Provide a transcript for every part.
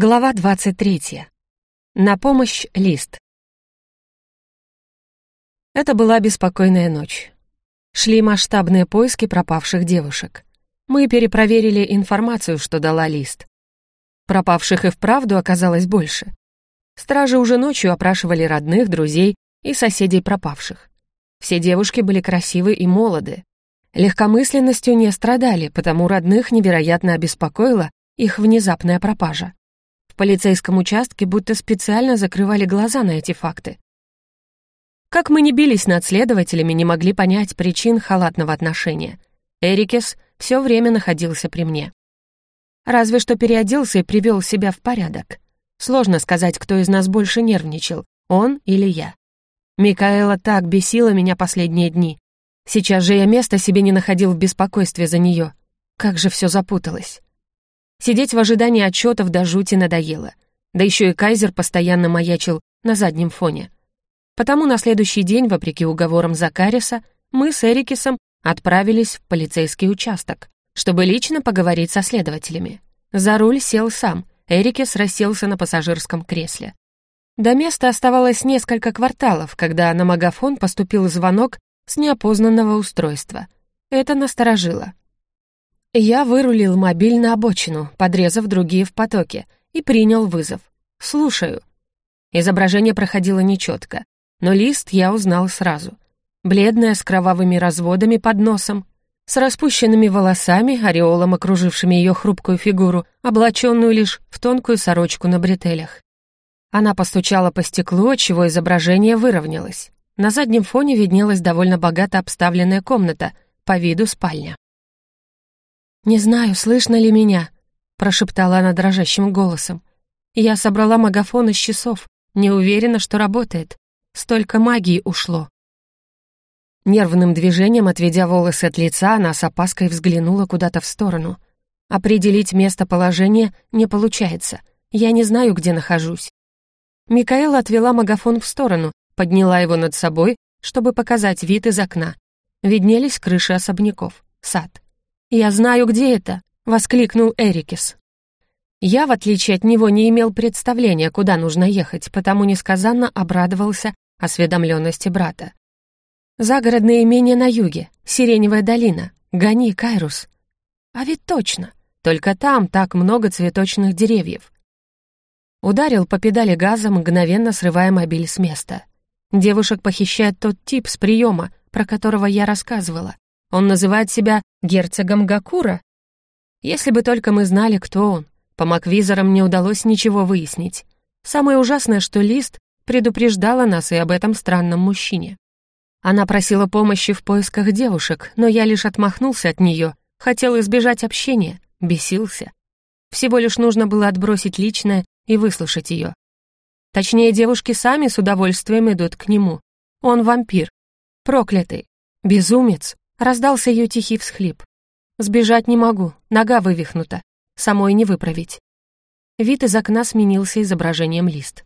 Глава 23. На помощь лист. Это была беспокойная ночь. Шли масштабные поиски пропавших девушек. Мы перепроверили информацию, что дала лист. Пропавших и вправду оказалось больше. Стражи уже ночью опрашивали родных, друзей и соседей пропавших. Все девушки были красивы и молоды. Легкомысленностью не страдали, потому родных невероятно обеспокоила их внезапная пропажа полицейском участке будто специально закрывали глаза на эти факты. Как мы не бились над следователями, не могли понять причин халатного отношения. Эрикес все время находился при мне. Разве что переоделся и привел себя в порядок. Сложно сказать, кто из нас больше нервничал, он или я. Микаэла так бесила меня последние дни. Сейчас же я места себе не находил в беспокойстве за нее. Как же все запуталось. Сидеть в ожидании отчетов до жути надоело. Да еще и Кайзер постоянно маячил на заднем фоне. Потому на следующий день, вопреки уговорам Закариса, мы с Эрикисом отправились в полицейский участок, чтобы лично поговорить со следователями. За руль сел сам, Эрикис расселся на пассажирском кресле. До места оставалось несколько кварталов, когда на магафон поступил звонок с неопознанного устройства. Это насторожило. Я вырулил мобиль на обочину, подрезав другие в потоке, и принял вызов. «Слушаю». Изображение проходило нечетко, но лист я узнал сразу. Бледная, с кровавыми разводами под носом, с распущенными волосами, ореолом, окружившими ее хрупкую фигуру, облаченную лишь в тонкую сорочку на бретелях. Она постучала по стеклу, отчего изображение выровнялось. На заднем фоне виднелась довольно богато обставленная комната, по виду спальня. «Не знаю, слышно ли меня», — прошептала она дрожащим голосом. «Я собрала магафон из часов, не уверена, что работает. Столько магии ушло». Нервным движением, отведя волосы от лица, она с опаской взглянула куда-то в сторону. Определить местоположение не получается. Я не знаю, где нахожусь. Микаэла отвела магафон в сторону, подняла его над собой, чтобы показать вид из окна. Виднелись крыши особняков, сад. «Я знаю, где это!» — воскликнул Эрикис. Я, в отличие от него, не имел представления, куда нужно ехать, потому несказанно обрадовался осведомленности брата. «Загородное имение на юге, Сиреневая долина. Гони, Кайрус». «А ведь точно! Только там так много цветочных деревьев». Ударил по педали газа, мгновенно срывая мобиль с места. Девушек похищает тот тип с приема, про которого я рассказывала. Он называет себя герцогом Гакура? Если бы только мы знали, кто он. По маквизорам не удалось ничего выяснить. Самое ужасное, что Лист предупреждала нас и об этом странном мужчине. Она просила помощи в поисках девушек, но я лишь отмахнулся от нее, хотел избежать общения, бесился. Всего лишь нужно было отбросить личное и выслушать ее. Точнее, девушки сами с удовольствием идут к нему. Он вампир, проклятый, безумец, Раздался ее тихий всхлип. «Сбежать не могу, нога вывихнута. Самой не выправить». Вид из окна сменился изображением лист.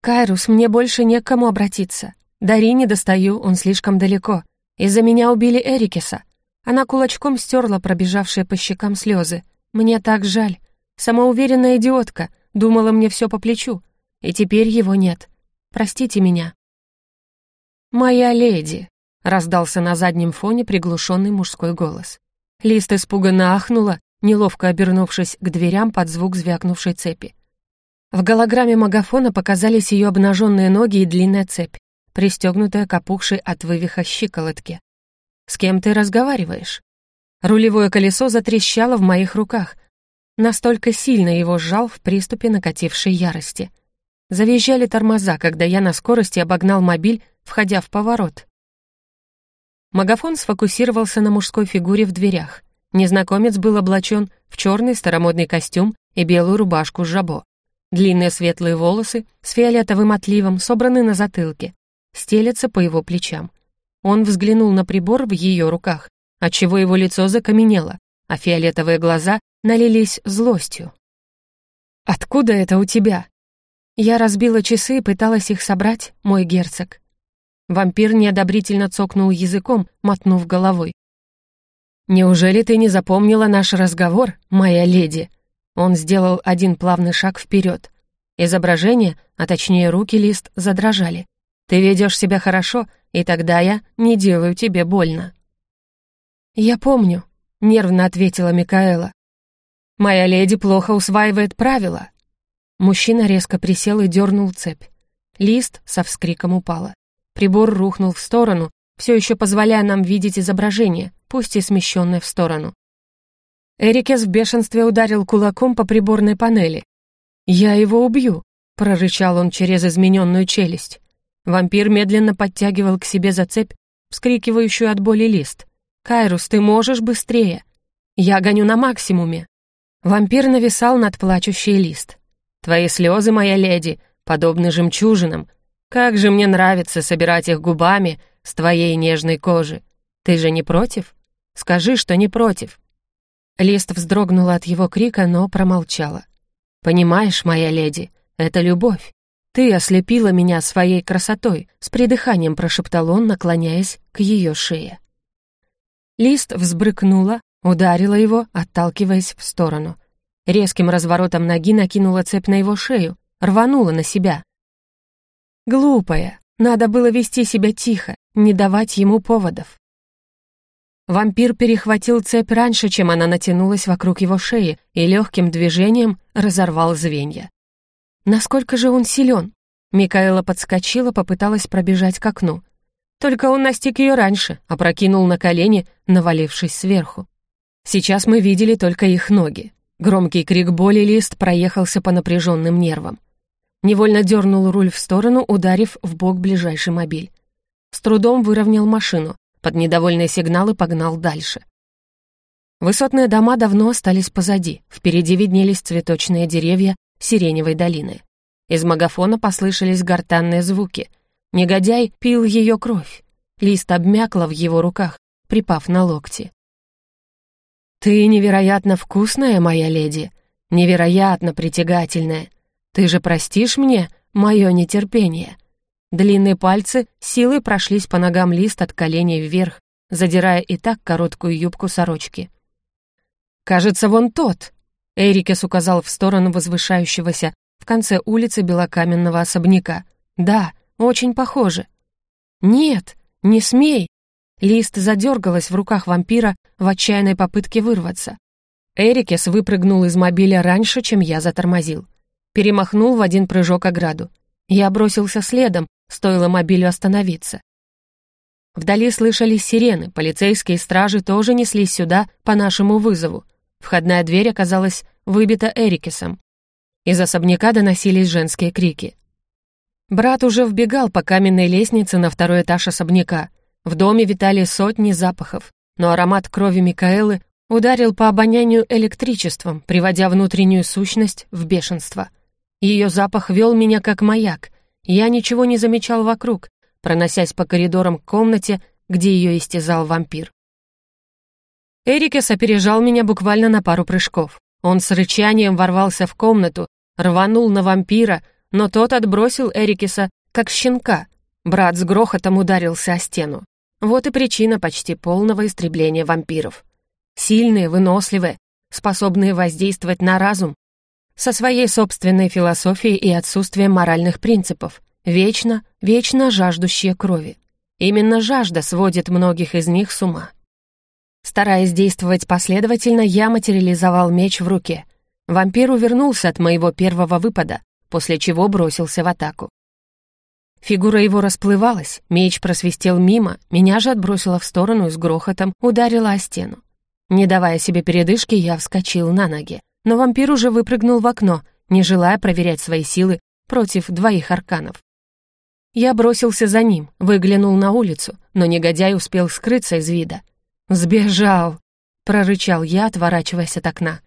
«Кайрус, мне больше не к кому обратиться. Дари не достаю, он слишком далеко. Из-за меня убили Эрикеса. Она кулачком стерла пробежавшие по щекам слезы. Мне так жаль. Самоуверенная идиотка. Думала, мне все по плечу. И теперь его нет. Простите меня». «Моя леди», Раздался на заднем фоне приглушенный мужской голос. Лист испуганно ахнула, неловко обернувшись к дверям под звук звякнувшей цепи. В голограмме магафона показались ее обнаженные ноги и длинная цепь, пристегнутая к опухшей от вывиха щиколотке. «С кем ты разговариваешь?» Рулевое колесо затрещало в моих руках. Настолько сильно его сжал в приступе накатившей ярости. Завизжали тормоза, когда я на скорости обогнал мобиль, входя в поворот. Магафон сфокусировался на мужской фигуре в дверях. Незнакомец был облачен в черный старомодный костюм и белую рубашку с жабо. Длинные светлые волосы с фиолетовым отливом собраны на затылке, стелятся по его плечам. Он взглянул на прибор в ее руках, отчего его лицо закаменело, а фиолетовые глаза налились злостью. «Откуда это у тебя?» Я разбила часы и пыталась их собрать, мой герцог. Вампир неодобрительно цокнул языком, мотнув головой. «Неужели ты не запомнила наш разговор, моя леди?» Он сделал один плавный шаг вперед. Изображение, а точнее руки лист, задрожали. «Ты ведешь себя хорошо, и тогда я не делаю тебе больно». «Я помню», — нервно ответила Микаэла. «Моя леди плохо усваивает правила». Мужчина резко присел и дернул цепь. Лист со вскриком упала. Прибор рухнул в сторону, все еще позволяя нам видеть изображение, пусть и смещенное в сторону. Эрикес в бешенстве ударил кулаком по приборной панели. «Я его убью», — прорычал он через измененную челюсть. Вампир медленно подтягивал к себе за цепь, вскрикивающую от боли лист. «Кайрус, ты можешь быстрее? Я гоню на максимуме». Вампир нависал над плачущей лист. «Твои слезы, моя леди, подобны жемчужинам. Как же мне нравится собирать их губами с твоей нежной кожи. Ты же не против? Скажи, что не против». Лист вздрогнула от его крика, но промолчала. «Понимаешь, моя леди, это любовь. Ты ослепила меня своей красотой», — с придыханием прошептал он, наклоняясь к ее шее. Лист взбрыкнула, ударила его, отталкиваясь в сторону. Резким разворотом ноги накинула цепь на его шею, рванула на себя. Глупая, надо было вести себя тихо, не давать ему поводов. Вампир перехватил цепь раньше, чем она натянулась вокруг его шеи, и легким движением разорвал звенья. Насколько же он силен? Микаэла подскочила, попыталась пробежать к окну. Только он настиг ее раньше, опрокинул на колени, навалившись сверху. Сейчас мы видели только их ноги. Громкий крик боли лист проехался по напряженным нервам. Невольно дернул руль в сторону, ударив в бок ближайший мобиль. С трудом выровнял машину, под недовольные сигналы погнал дальше. Высотные дома давно остались позади, впереди виднелись цветочные деревья Сиреневой долины. Из магафона послышались гортанные звуки. Негодяй пил ее кровь. Лист обмякла в его руках, припав на локти. «Ты невероятно вкусная, моя леди, невероятно притягательная. Ты же простишь мне мое нетерпение?» Длинные пальцы силой прошлись по ногам лист от коленей вверх, задирая и так короткую юбку сорочки. «Кажется, вон тот!» Эрикес указал в сторону возвышающегося в конце улицы белокаменного особняка. «Да, очень похоже». «Нет, не смей!» Лист задергалась в руках вампира в отчаянной попытке вырваться. Эрикес выпрыгнул из мобиля раньше, чем я затормозил. Перемахнул в один прыжок ограду. Я бросился следом, стоило мобилю остановиться. Вдали слышались сирены, полицейские стражи тоже неслись сюда по нашему вызову. Входная дверь оказалась выбита Эрикесом. Из особняка доносились женские крики. Брат уже вбегал по каменной лестнице на второй этаж особняка. В доме витали сотни запахов, но аромат крови Микаэлы ударил по обонянию электричеством, приводя внутреннюю сущность в бешенство. Ее запах вел меня как маяк, я ничего не замечал вокруг, проносясь по коридорам к комнате, где ее истязал вампир. Эрикес опережал меня буквально на пару прыжков. Он с рычанием ворвался в комнату, рванул на вампира, но тот отбросил Эрикеса, как щенка. Брат с грохотом ударился о стену. Вот и причина почти полного истребления вампиров. Сильные, выносливые, способные воздействовать на разум, со своей собственной философией и отсутствием моральных принципов, вечно, вечно жаждущие крови. Именно жажда сводит многих из них с ума. Стараясь действовать последовательно, я материализовал меч в руке. Вампир увернулся от моего первого выпада, после чего бросился в атаку. Фигура его расплывалась, меч просвистел мимо, меня же отбросило в сторону и с грохотом ударило о стену. Не давая себе передышки, я вскочил на ноги но вампир уже выпрыгнул в окно, не желая проверять свои силы против двоих арканов. Я бросился за ним, выглянул на улицу, но негодяй успел скрыться из вида. «Сбежал!» — прорычал я, отворачиваясь от окна.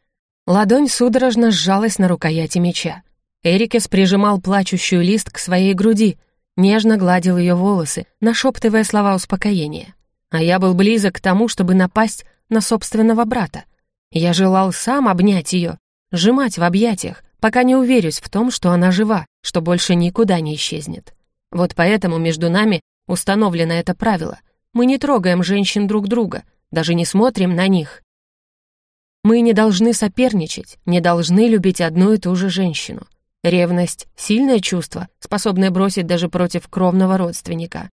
Ладонь судорожно сжалась на рукояти меча. Эрикес прижимал плачущую лист к своей груди, нежно гладил ее волосы, нашептывая слова успокоения. А я был близок к тому, чтобы напасть на собственного брата. Я желал сам обнять ее, сжимать в объятиях, пока не уверюсь в том, что она жива, что больше никуда не исчезнет. Вот поэтому между нами установлено это правило. Мы не трогаем женщин друг друга, даже не смотрим на них. Мы не должны соперничать, не должны любить одну и ту же женщину. Ревность — сильное чувство, способное бросить даже против кровного родственника.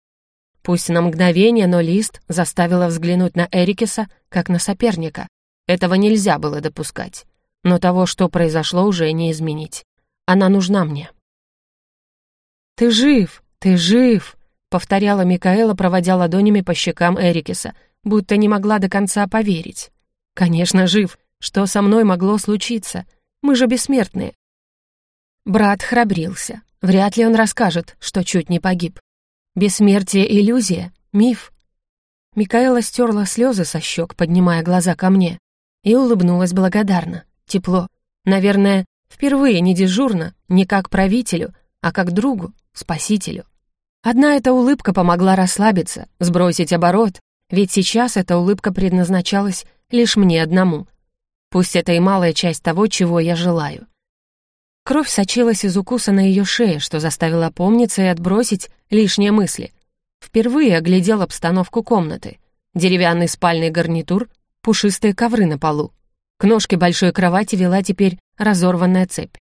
Пусть на мгновение, но Лист заставила взглянуть на Эрикеса как на соперника. Этого нельзя было допускать. Но того, что произошло, уже не изменить. Она нужна мне. «Ты жив! Ты жив!» — повторяла Микаэла, проводя ладонями по щекам Эрикеса, будто не могла до конца поверить. «Конечно, жив! Что со мной могло случиться? Мы же бессмертные!» Брат храбрился. Вряд ли он расскажет, что чуть не погиб. Бессмертие — иллюзия, миф. Микаэла стерла слезы со щек, поднимая глаза ко мне, и улыбнулась благодарно, тепло. Наверное, впервые не дежурно, не как правителю, а как другу, спасителю. Одна эта улыбка помогла расслабиться, сбросить оборот, ведь сейчас эта улыбка предназначалась лишь мне одному. Пусть это и малая часть того, чего я желаю. Кровь сочилась из укуса на ее шее, что заставило помниться и отбросить лишние мысли. Впервые оглядел обстановку комнаты. Деревянный спальный гарнитур, пушистые ковры на полу. К ножке большой кровати вела теперь разорванная цепь.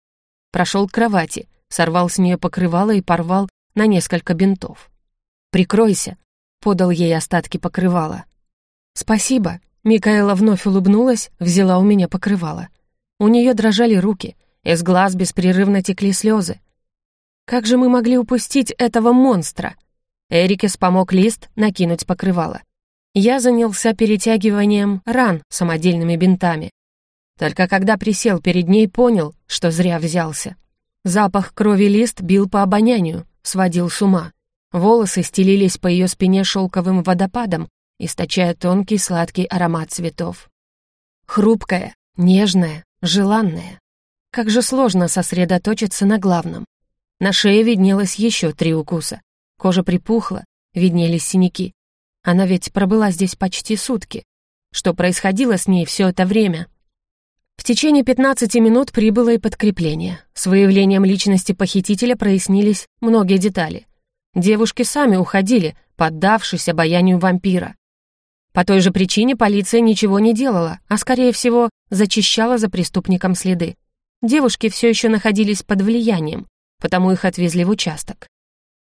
Прошел к кровати, сорвал с нее покрывало и порвал на несколько бинтов. «Прикройся», — подал ей остатки покрывала. «Спасибо», — Микаэла вновь улыбнулась, взяла у меня покрывало. У нее дрожали руки — из глаз беспрерывно текли слезы. Как же мы могли упустить этого монстра? Эрикес помог Лист накинуть покрывало. Я занялся перетягиванием ран самодельными бинтами. Только когда присел перед ней, понял, что зря взялся. Запах крови Лист бил по обонянию, сводил с ума. Волосы стелились по ее спине шелковым водопадом, источая тонкий сладкий аромат цветов. Хрупкая, нежная, желанная. Как же сложно сосредоточиться на главном. На шее виднелось еще три укуса. Кожа припухла, виднелись синяки. Она ведь пробыла здесь почти сутки. Что происходило с ней все это время? В течение 15 минут прибыло и подкрепление. С выявлением личности похитителя прояснились многие детали. Девушки сами уходили, поддавшись обаянию вампира. По той же причине полиция ничего не делала, а, скорее всего, зачищала за преступником следы. Девушки все еще находились под влиянием, потому их отвезли в участок.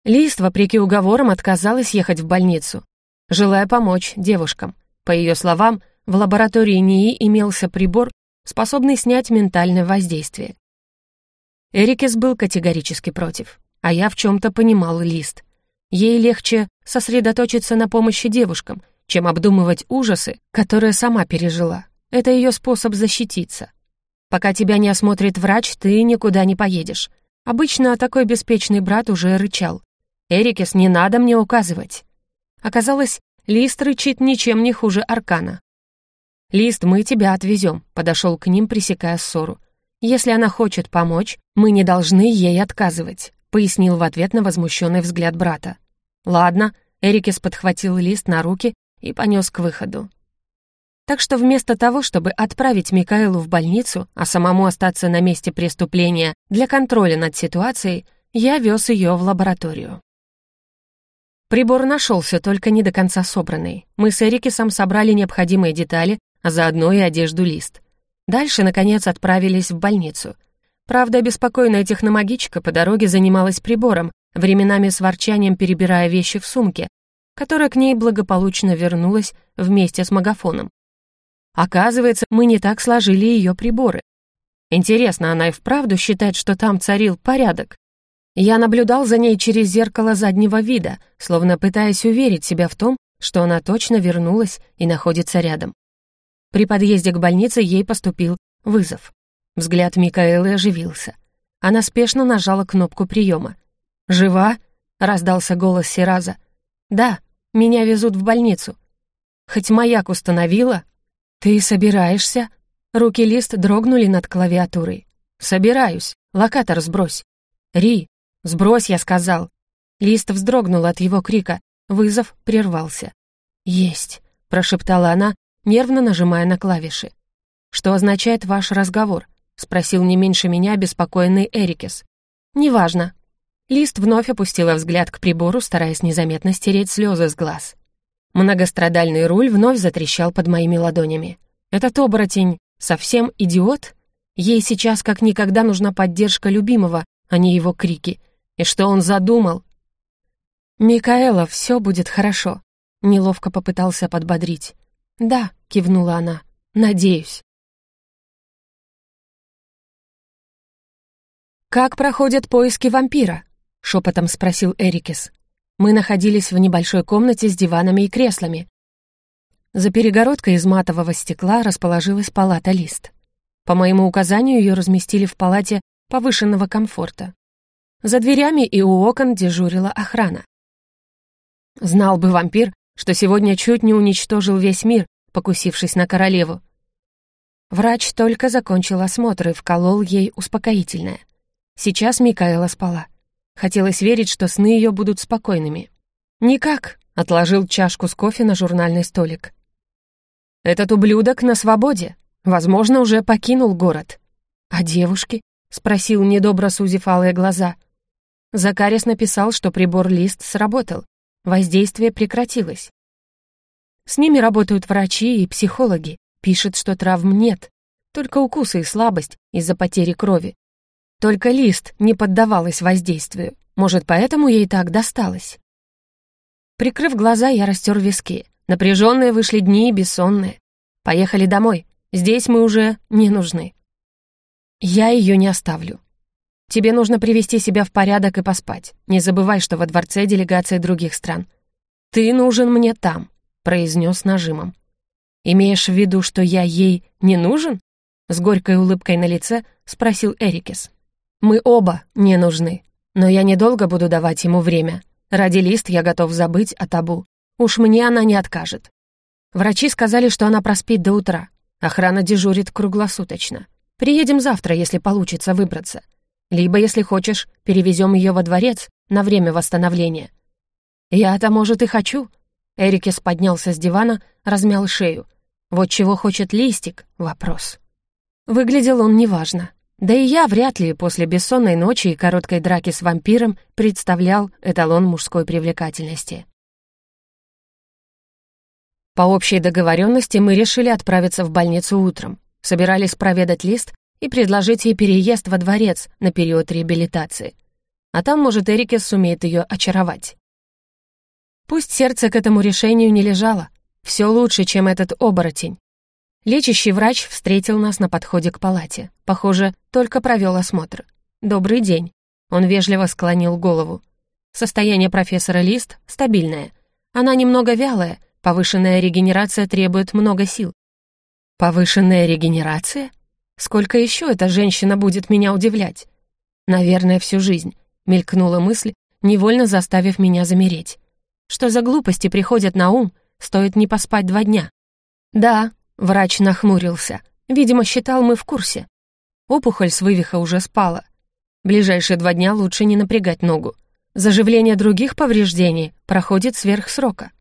Лист, вопреки уговорам, отказалась ехать в больницу, желая помочь девушкам. По ее словам, в лаборатории НИИ имелся прибор, способный снять ментальное воздействие. Эрикес был категорически против, а я в чем-то понимал Лист. Ей легче сосредоточиться на помощи девушкам, чем обдумывать ужасы, которые сама пережила. Это ее способ защититься. Пока тебя не осмотрит врач, ты никуда не поедешь. Обычно такой беспечный брат уже рычал. «Эрикес, не надо мне указывать». Оказалось, Лист рычит ничем не хуже Аркана. «Лист, мы тебя отвезем», — подошел к ним, пресекая ссору. «Если она хочет помочь, мы не должны ей отказывать», — пояснил в ответ на возмущенный взгляд брата. «Ладно», — Эрикес подхватил Лист на руки и понес к выходу. Так что вместо того, чтобы отправить Микаэлу в больницу, а самому остаться на месте преступления для контроля над ситуацией, я вез ее в лабораторию. Прибор нашелся, только не до конца собранный. Мы с Эрикисом собрали необходимые детали, а заодно и одежду лист. Дальше, наконец, отправились в больницу. Правда, беспокойная техномагичка по дороге занималась прибором, временами с ворчанием перебирая вещи в сумке, которая к ней благополучно вернулась вместе с магафоном. Оказывается, мы не так сложили ее приборы. Интересно, она и вправду считает, что там царил порядок? Я наблюдал за ней через зеркало заднего вида, словно пытаясь уверить себя в том, что она точно вернулась и находится рядом. При подъезде к больнице ей поступил вызов. Взгляд Микаэлы оживился. Она спешно нажала кнопку приема. «Жива?» — раздался голос Сираза. «Да, меня везут в больницу. Хоть маяк установила, «Ты собираешься?» Руки Лист дрогнули над клавиатурой. «Собираюсь. Локатор сбрось». «Ри, сбрось, я сказал». Лист вздрогнул от его крика. Вызов прервался. «Есть», — прошептала она, нервно нажимая на клавиши. «Что означает ваш разговор?» — спросил не меньше меня беспокойный Эрикес. «Неважно». Лист вновь опустила взгляд к прибору, стараясь незаметно стереть слезы с глаз. Многострадальный руль вновь затрещал под моими ладонями. Этот оборотень Совсем идиот? Ей сейчас как никогда нужна поддержка любимого, а не его крики. И что он задумал? «Микаэла, все будет хорошо», — неловко попытался подбодрить. «Да», — кивнула она, — «надеюсь». «Как проходят поиски вампира?» — шепотом спросил Эрикес. Мы находились в небольшой комнате с диванами и креслами. За перегородкой из матового стекла расположилась палата Лист. По моему указанию ее разместили в палате повышенного комфорта. За дверями и у окон дежурила охрана. Знал бы вампир, что сегодня чуть не уничтожил весь мир, покусившись на королеву. Врач только закончил осмотр и вколол ей успокоительное. Сейчас Микаэла спала. Хотелось верить, что сны ее будут спокойными. «Никак», — отложил чашку с кофе на журнальный столик. «Этот ублюдок на свободе. Возможно, уже покинул город. А девушки? Спросил, недобро сузив алые глаза. Закарис написал, что прибор-лист сработал. Воздействие прекратилось. С ними работают врачи и психологи. Пишет, что травм нет. Только укусы и слабость из-за потери крови. Только лист не поддавалась воздействию. Может, поэтому ей так досталось. Прикрыв глаза, я растер виски. Напряженные вышли дни и бессонные. Поехали домой. Здесь мы уже не нужны. Я ее не оставлю. Тебе нужно привести себя в порядок и поспать. Не забывай, что во дворце делегация других стран. Ты нужен мне там, произнес нажимом. Имеешь в виду, что я ей не нужен? С горькой улыбкой на лице спросил Эрикес. Мы оба не нужны, но я недолго буду давать ему время. Ради лист я готов забыть о табу. Уж мне она не откажет. Врачи сказали, что она проспит до утра. Охрана дежурит круглосуточно. Приедем завтра, если получится выбраться. Либо, если хочешь, перевезем ее во дворец на время восстановления. Я-то, может, и хочу. Эрикес поднялся с дивана, размял шею. Вот чего хочет листик — вопрос. Выглядел он неважно. Да и я вряд ли после бессонной ночи и короткой драки с вампиром представлял эталон мужской привлекательности. По общей договоренности мы решили отправиться в больницу утром. Собирались проведать лист и предложить ей переезд во дворец на период реабилитации. А там, может, Эрикес сумеет ее очаровать. Пусть сердце к этому решению не лежало. Все лучше, чем этот оборотень. Лечащий врач встретил нас на подходе к палате. Похоже, только провел осмотр. «Добрый день». Он вежливо склонил голову. Состояние профессора Лист стабильное. Она немного вялая, Повышенная регенерация требует много сил. Повышенная регенерация? Сколько еще эта женщина будет меня удивлять? Наверное, всю жизнь, мелькнула мысль, невольно заставив меня замереть. Что за глупости приходят на ум, стоит не поспать два дня? Да, врач нахмурился. Видимо, считал мы в курсе. Опухоль с вывиха уже спала. Ближайшие два дня лучше не напрягать ногу. Заживление других повреждений проходит сверх срока.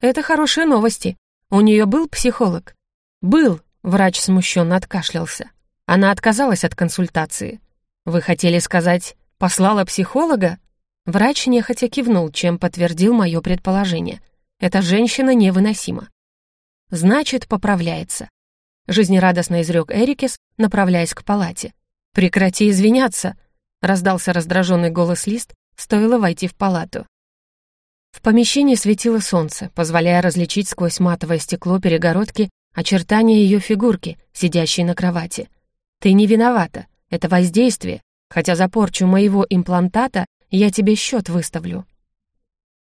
Это хорошие новости. У нее был психолог? Был, врач смущенно откашлялся. Она отказалась от консультации. Вы хотели сказать, послала психолога? Врач нехотя кивнул, чем подтвердил мое предположение. Эта женщина невыносима. Значит, поправляется. Жизнерадостно изрек Эрикес, направляясь к палате. «Прекрати извиняться!» — раздался раздраженный голос Лист, стоило войти в палату. В помещении светило солнце, позволяя различить сквозь матовое стекло перегородки очертания ее фигурки, сидящей на кровати. «Ты не виновата. Это воздействие. Хотя за порчу моего имплантата я тебе счет выставлю».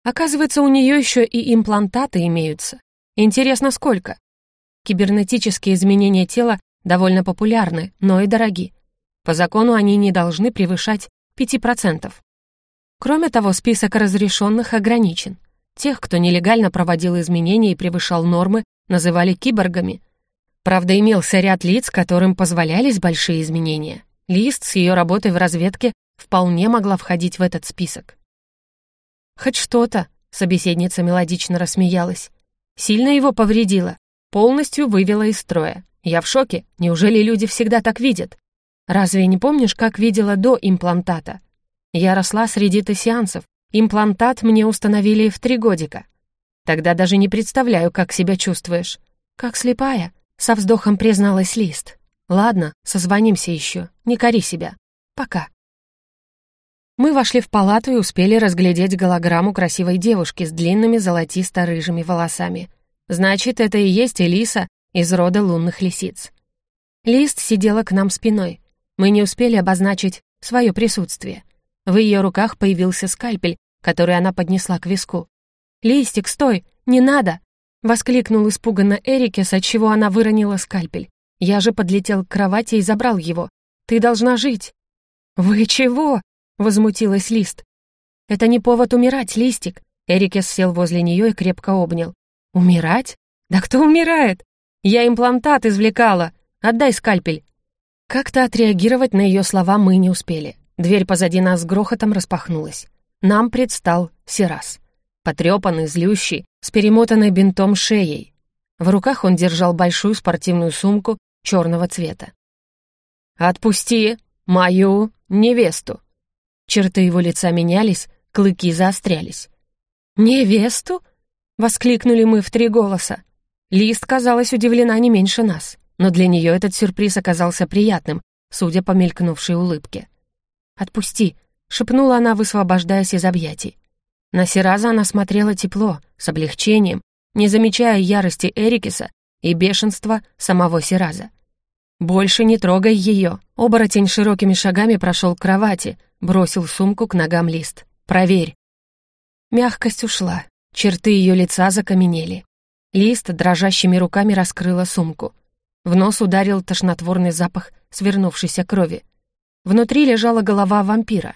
Оказывается, у нее еще и имплантаты имеются. Интересно, сколько? Кибернетические изменения тела довольно популярны, но и дороги. По закону они не должны превышать 5%. Кроме того, список разрешенных ограничен. Тех, кто нелегально проводил изменения и превышал нормы, называли киборгами. Правда, имелся ряд лиц, которым позволялись большие изменения. Лист с ее работой в разведке вполне могла входить в этот список. «Хоть что-то», — собеседница мелодично рассмеялась. «Сильно его повредило, полностью вывела из строя. Я в шоке, неужели люди всегда так видят? Разве не помнишь, как видела до имплантата? Я росла среди тессианцев. Имплантат мне установили в три годика. Тогда даже не представляю, как себя чувствуешь. Как слепая, со вздохом призналась Лист. Ладно, созвонимся еще. Не кори себя. Пока. Мы вошли в палату и успели разглядеть голограмму красивой девушки с длинными золотисто-рыжими волосами. Значит, это и есть Элиса из рода лунных лисиц. Лист сидела к нам спиной. Мы не успели обозначить свое присутствие. В ее руках появился скальпель, который она поднесла к виску. «Листик, стой! Не надо!» — воскликнул испуганно Эрикес, отчего она выронила скальпель. Я же подлетел к кровати и забрал его. «Ты должна жить!» «Вы чего?» возмутилась Лист. «Это не повод умирать, Листик!» Эрикес сел возле нее и крепко обнял. «Умирать? Да кто умирает? Я имплантат извлекала! Отдай скальпель!» Как-то отреагировать на ее слова мы не успели. Дверь позади нас с грохотом распахнулась. Нам предстал Сирас. Потрепанный, злющий, с перемотанной бинтом шеей. В руках он держал большую спортивную сумку черного цвета. «Отпусти мою невесту!» Черты его лица менялись, клыки заострялись. «Невесту?» — воскликнули мы в три голоса. Лист, казалась удивлена не меньше нас, но для нее этот сюрприз оказался приятным, судя по мелькнувшей улыбке. «Отпусти», — шепнула она, высвобождаясь из объятий. На Сираза она смотрела тепло, с облегчением, не замечая ярости Эрикеса и бешенства самого Сираза. «Больше не трогай ее!» Оборотень широкими шагами прошел к кровати, бросил сумку к ногам лист. «Проверь». Мягкость ушла, черты ее лица закаменели. Лист дрожащими руками раскрыла сумку. В нос ударил тошнотворный запах свернувшейся крови. Внутри лежала голова вампира.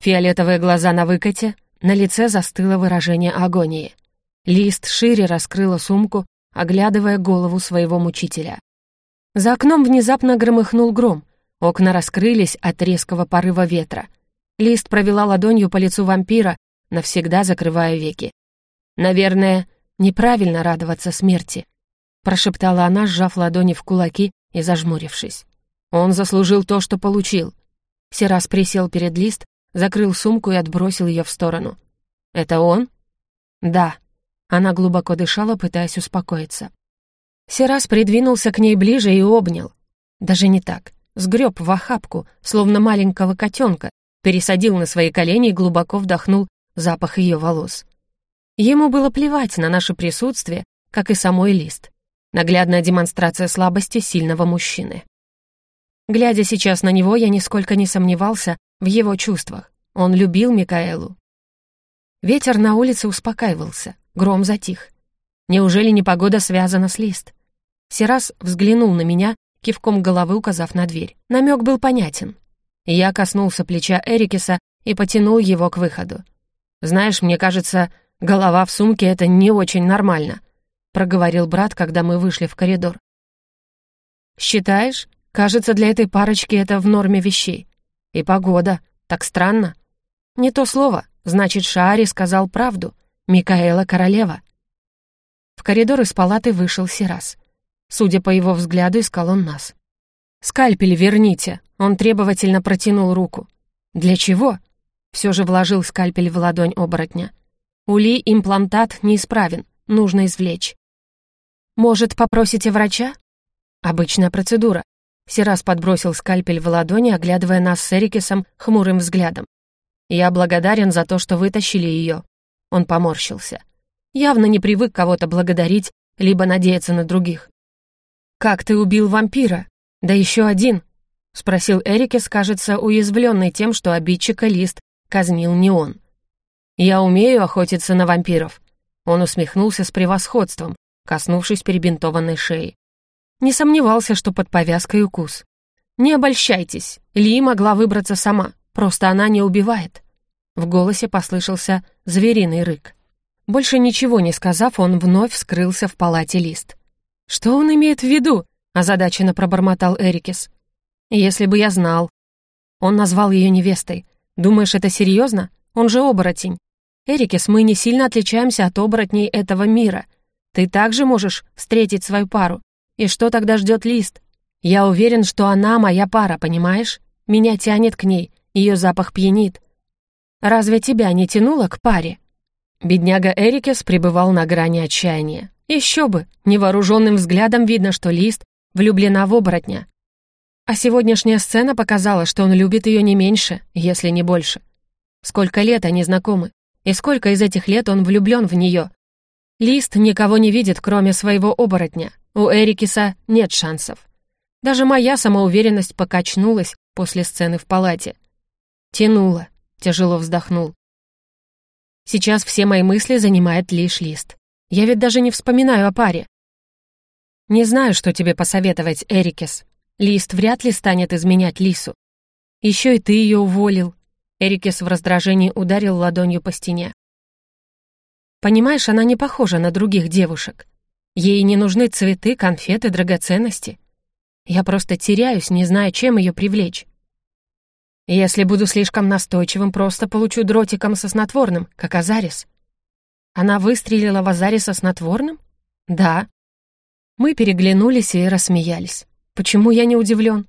Фиолетовые глаза на выкате, на лице застыло выражение агонии. Лист шире раскрыла сумку, оглядывая голову своего мучителя. За окном внезапно громыхнул гром. Окна раскрылись от резкого порыва ветра. Лист провела ладонью по лицу вампира, навсегда закрывая веки. «Наверное, неправильно радоваться смерти», — прошептала она, сжав ладони в кулаки и зажмурившись. «Он заслужил то, что получил». Серас присел перед Лист, закрыл сумку и отбросил ее в сторону. «Это он?» «Да». Она глубоко дышала, пытаясь успокоиться. Серас придвинулся к ней ближе и обнял. Даже не так. Сгреб в охапку, словно маленького котенка, пересадил на свои колени и глубоко вдохнул запах ее волос. Ему было плевать на наше присутствие, как и самой лист. Наглядная демонстрация слабости сильного мужчины. Глядя сейчас на него, я нисколько не сомневался в его чувствах. Он любил Микаэлу. Ветер на улице успокаивался, гром затих. Неужели непогода связана с лист? Серас взглянул на меня, кивком головы указав на дверь. Намек был понятен. Я коснулся плеча Эрикеса и потянул его к выходу. «Знаешь, мне кажется, голова в сумке — это не очень нормально», — проговорил брат, когда мы вышли в коридор. «Считаешь? Кажется, для этой парочки это в норме вещей. И погода. Так странно. Не то слово. Значит, Шаари сказал правду. Микаэла королева». В коридор из палаты вышел Сирас. Судя по его взгляду, искал он нас. «Скальпель верните!» Он требовательно протянул руку. «Для чего?» Все же вложил скальпель в ладонь оборотня. «Ули имплантат неисправен, нужно извлечь». «Может, попросите врача?» «Обычная процедура». Сирас подбросил скальпель в ладони, оглядывая нас с Эрикесом хмурым взглядом. «Я благодарен за то, что вытащили ее». Он поморщился. Явно не привык кого-то благодарить, либо надеяться на других. «Как ты убил вампира? Да еще один!» — спросил Эрикес, кажется, уязвленный тем, что обидчика Лист казнил не он. «Я умею охотиться на вампиров». Он усмехнулся с превосходством, коснувшись перебинтованной шеи. Не сомневался, что под повязкой укус. «Не обольщайтесь, Ли могла выбраться сама, просто она не убивает». В голосе послышался звериный рык. Больше ничего не сказав, он вновь скрылся в палате Лист. «Что он имеет в виду?» — озадаченно пробормотал Эрикес. «Если бы я знал». Он назвал ее невестой. «Думаешь, это серьезно? Он же оборотень. Эрикес, мы не сильно отличаемся от оборотней этого мира. Ты также можешь встретить свою пару. И что тогда ждет Лист? Я уверен, что она моя пара, понимаешь? Меня тянет к ней, ее запах пьянит. Разве тебя не тянуло к паре?» Бедняга Эрикес пребывал на грани отчаяния. Еще бы, невооруженным взглядом видно, что Лист влюблена в оборотня. А сегодняшняя сцена показала, что он любит ее не меньше, если не больше. Сколько лет они знакомы, и сколько из этих лет он влюблен в нее. Лист никого не видит, кроме своего оборотня. У Эрикиса нет шансов. Даже моя самоуверенность покачнулась после сцены в палате. Тянула, тяжело вздохнул. Сейчас все мои мысли занимает лишь лист. Я ведь даже не вспоминаю о паре. Не знаю, что тебе посоветовать, Эрикес. Лист вряд ли станет изменять Лису. Еще и ты ее уволил. Эрикес в раздражении ударил ладонью по стене. Понимаешь, она не похожа на других девушек. Ей не нужны цветы, конфеты, драгоценности. Я просто теряюсь, не зная, чем ее привлечь. Если буду слишком настойчивым, просто получу дротиком со снотворным, как Азарис. Она выстрелила в Азариса снотворным? Да. Мы переглянулись и рассмеялись. Почему я не удивлен?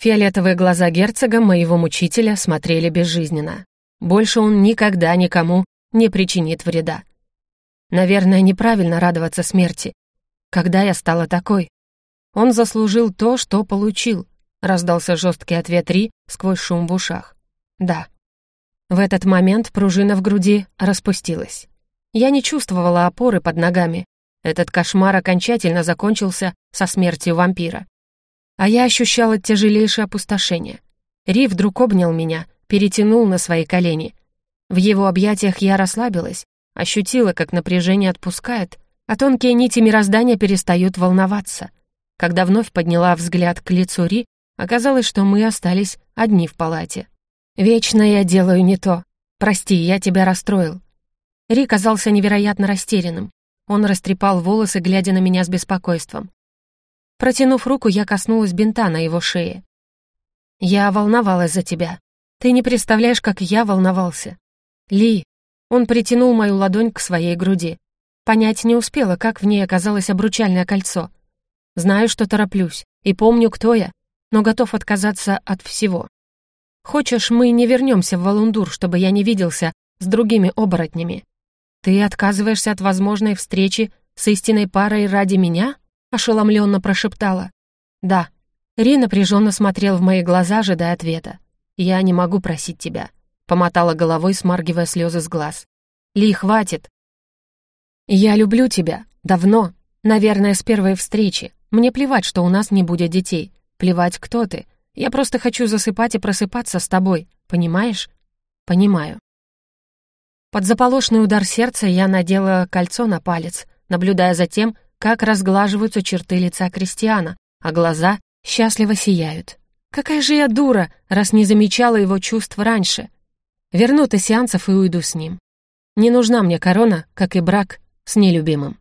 Фиолетовые глаза герцога, моего мучителя, смотрели безжизненно. Больше он никогда никому не причинит вреда. Наверное, неправильно радоваться смерти. Когда я стала такой? Он заслужил то, что получил, раздался жесткий ответ Ри сквозь шум в ушах. Да. В этот момент пружина в груди распустилась. Я не чувствовала опоры под ногами, этот кошмар окончательно закончился со смертью вампира. А я ощущала тяжелейшее опустошение. Ри вдруг обнял меня, перетянул на свои колени. В его объятиях я расслабилась, ощутила, как напряжение отпускает, а тонкие нити мироздания перестают волноваться. Когда вновь подняла взгляд к лицу Ри, оказалось, что мы остались одни в палате. «Вечно я делаю не то. Прости, я тебя расстроил». Ри казался невероятно растерянным. Он растрепал волосы, глядя на меня с беспокойством. Протянув руку, я коснулась бинта на его шее. «Я волновалась за тебя. Ты не представляешь, как я волновался. Ли!» Он притянул мою ладонь к своей груди. Понять не успела, как в ней оказалось обручальное кольцо. Знаю, что тороплюсь, и помню, кто я, но готов отказаться от всего. Хочешь, мы не вернемся в Валундур, чтобы я не виделся с другими оборотнями? «Ты отказываешься от возможной встречи с истинной парой ради меня?» — ошеломленно прошептала. «Да». Ри напряженно смотрел в мои глаза, ожидая ответа. «Я не могу просить тебя», — помотала головой, смаргивая слезы с глаз. «Ли, хватит!» «Я люблю тебя. Давно. Наверное, с первой встречи. Мне плевать, что у нас не будет детей. Плевать, кто ты. Я просто хочу засыпать и просыпаться с тобой. Понимаешь?» «Понимаю». Под заполошный удар сердца я надела кольцо на палец, наблюдая за тем, как разглаживаются черты лица Кристиана, а глаза счастливо сияют. Какая же я дура, раз не замечала его чувств раньше. Верну сеансов и уйду с ним. Не нужна мне корона, как и брак с нелюбимым.